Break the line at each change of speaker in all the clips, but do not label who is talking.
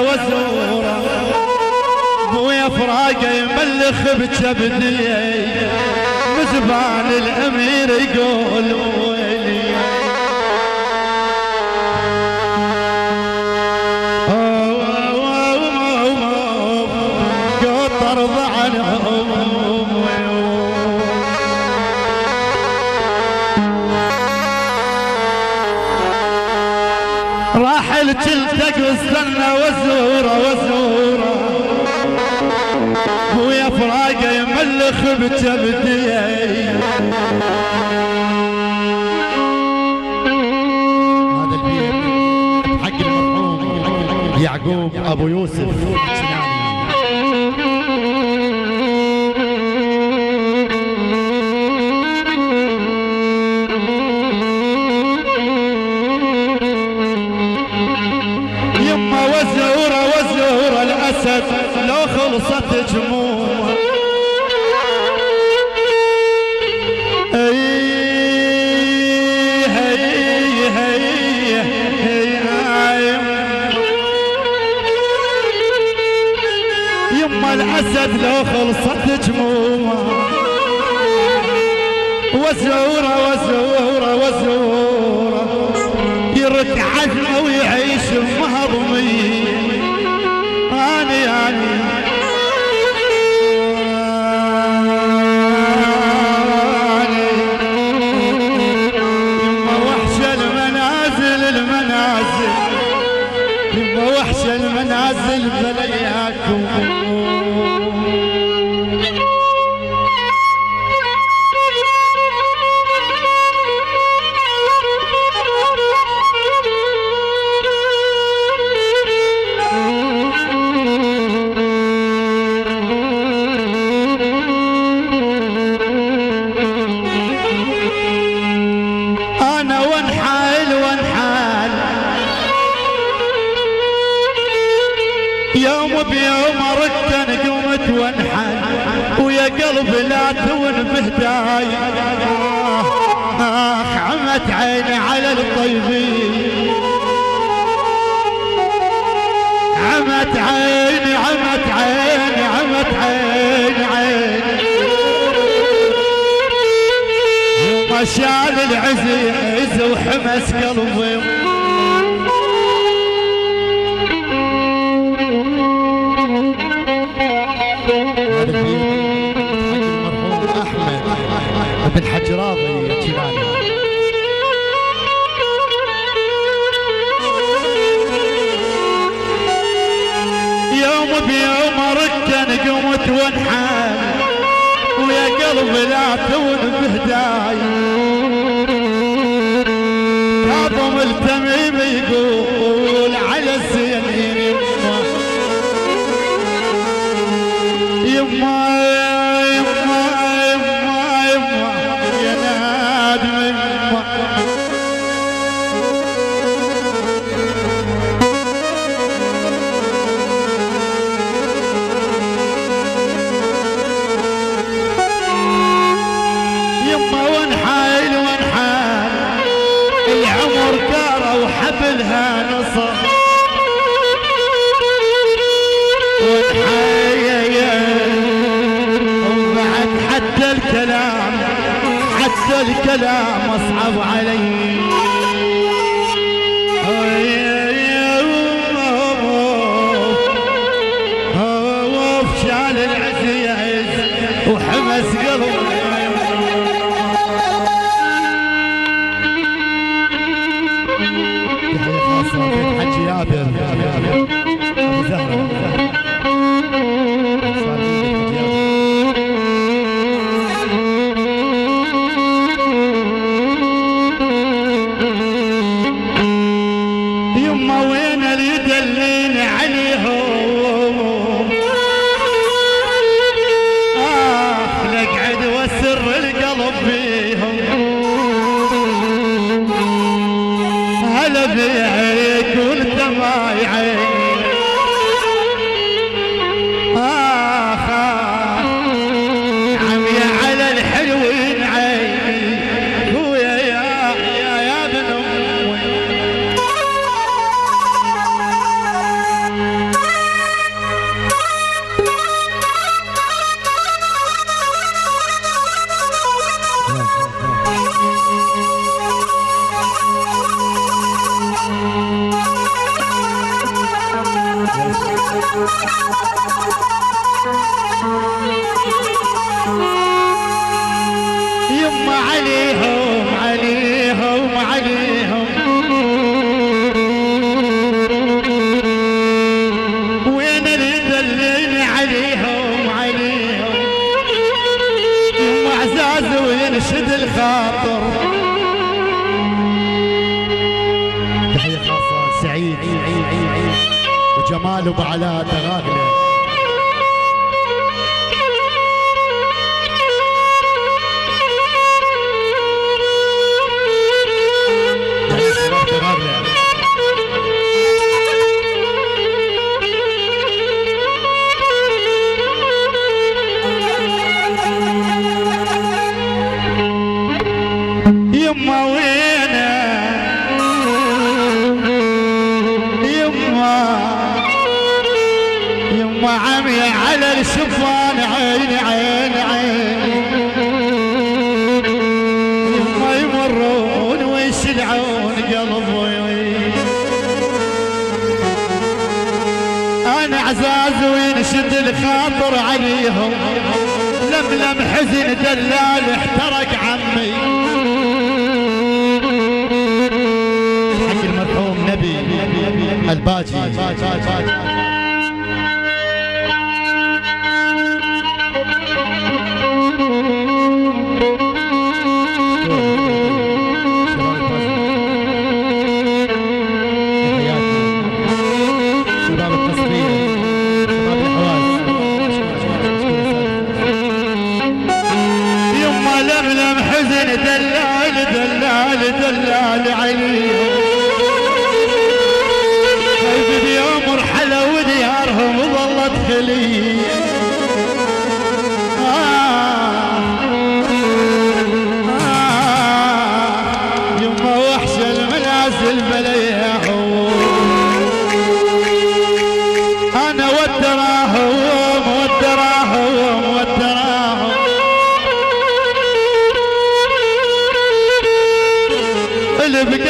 وزورة. بويا فراقة يملخ بكبدي مزبان الأمير يقول ويلي. راحل تلتق واستنى وزوره وزوره ويا فراقة يملخ بكبدي
هذا البيت حق المرحوم يعقوب أبو يوسف.
الاسد لو خلصت جموع. يما لو خلصت جموع. وزورة وزورة وزورة. يرك عزمه وحش المنازل بلياكم تون بهداي اخ عمت عيني على الطيبين. عمت عيني عمت عيني عمت عيني عيني. وما شال العز عز وحمس قلبي. يوم بيوم ركن قمت وانحال ويا قلبي لا تون بهداي. وحبلها نصر. وبعد حتى الكلام حتى الكلام أصعب علي. شال هلا بيك وانت ما يعين الجمال على تغانم والم حزن دلال احترق عمي.
حق المرحوم نبي الباجي.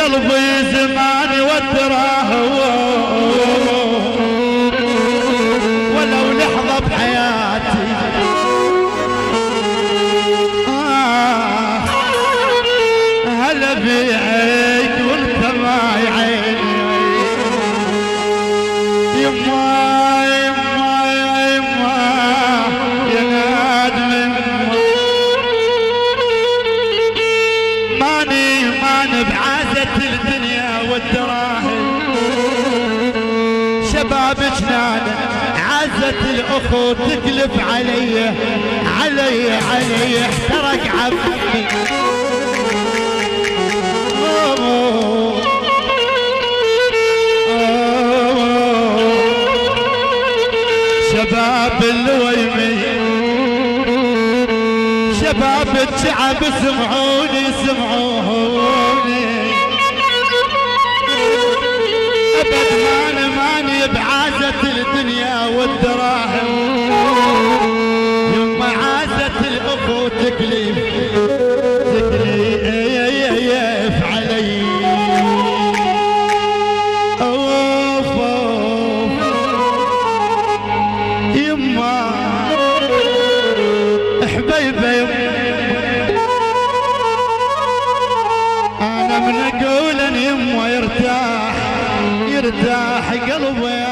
قلبي زمان وتراه هو وتتلف علي علي علي. احترق عمي شباب الويمي شباب الشعب سمعوني سمعوني. أبد ماني ماني بعازة الدنيا والدراهم تكليف إيه، إيه، إيه، أوف يما. أنا من أقول ان يما يرتاح يرتاح قلبي.